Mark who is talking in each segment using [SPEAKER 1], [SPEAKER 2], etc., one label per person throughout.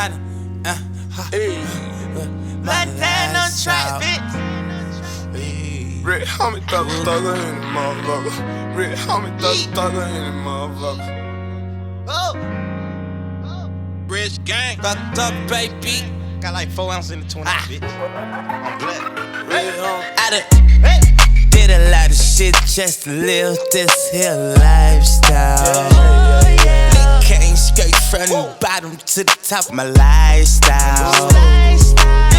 [SPEAKER 1] I done, uh, ha,
[SPEAKER 2] Hey,
[SPEAKER 3] Montana trap, bitch.
[SPEAKER 2] Rich Homie thug thugger in the motherfucker. Rich Homie thug thugger in the motherfucker.
[SPEAKER 3] Oh. oh. Rich gang.
[SPEAKER 1] fucked up, baby.
[SPEAKER 3] Got like four ounces in the 20, bitch. I'm black.
[SPEAKER 2] Rich Homie.
[SPEAKER 1] I done did a lot of shit just to live this here lifestyle. From the bottom to the top my lifestyle. Nigga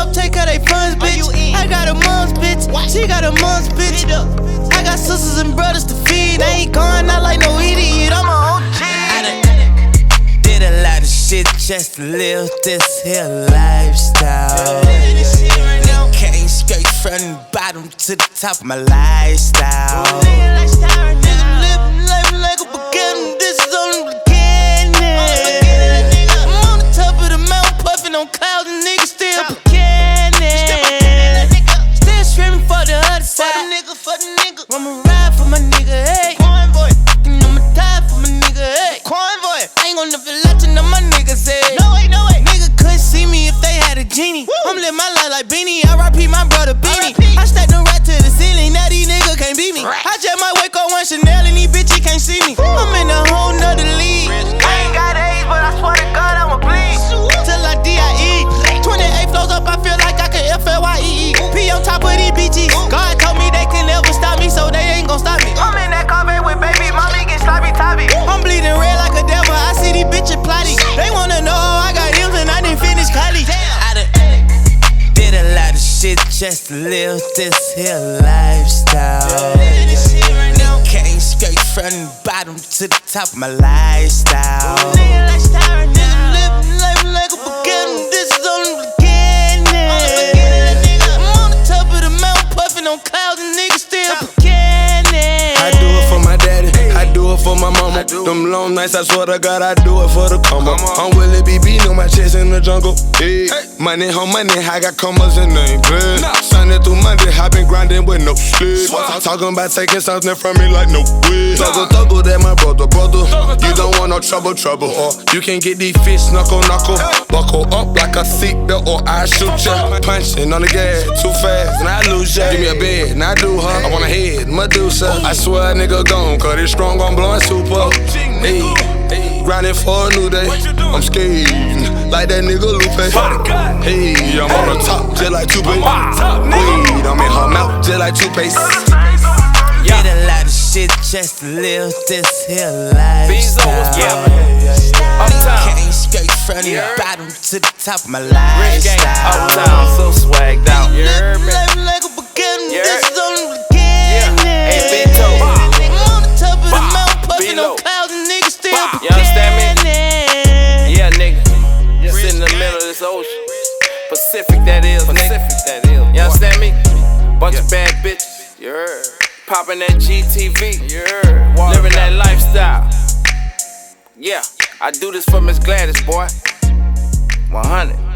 [SPEAKER 1] up, take her they funds, bitch. I got a mom's bitch, she got a mom's bitch. I got sisters and brothers to feed. I ain't going out like no idiot. I'm a OG. I done did a lot of shit just to live this here lifestyle. Nigga Came straight from the bottom to the top of my lifestyle. They had a genie. I'm living my life like Beanie. I R.I.P. my brother Beanie. I stacked them right to the ceiling. Now these niggas can't beat me. I just might wake up one Chanel and these bitches can't see me. I'm in a whole just to live this here lifestyle. Nigga Came straight from the bottom to the top of my lifestyle. Nigga living life like a beginning. This is only the beginning. I'm on the top of the mountain, puffing on clouds, and niggas still beginning.
[SPEAKER 2] I do it for my daddy, I do it for my mama. Them long nights, I swear to God, I do it for the come up. I'm Willie BB, know my chest in the jungle. Hey, money, home money, I got commas in the blood. Sunday through Monday, I been grinding with no sleep. Talking about taking something from me like no way. Thuggle, thuggle, that my brother, brother. You don't want no trouble, trouble. Or you can get these fish knuckle, knuckle. Buckle up like a seatbelt, or I shoot ya. Punching on the gas too fast, and I lose ya. Give me a bed, and I do her. I want a head, Medusa. I swear nigga gone, cause it's strong, I'm blowing super. Hey, grinding for a new day. I'm skating like that nigga Lupe. Hey, I'm on the top, just like two Weed, I'm in her mouth, just like toothpaste.
[SPEAKER 1] Did a lot of shit just to live this here lifestyle.
[SPEAKER 4] Yeah. Uptown.
[SPEAKER 1] Came straight from the bottom to the top of my
[SPEAKER 4] Rich gang.
[SPEAKER 1] lifestyle.
[SPEAKER 4] Uptown. So swagged out. You Bunch of bad bitches. Yeah. heard. Popping that GTV. Yeah. Living that lifestyle. Yeah, I do this for Miss Gladys, boy. 100.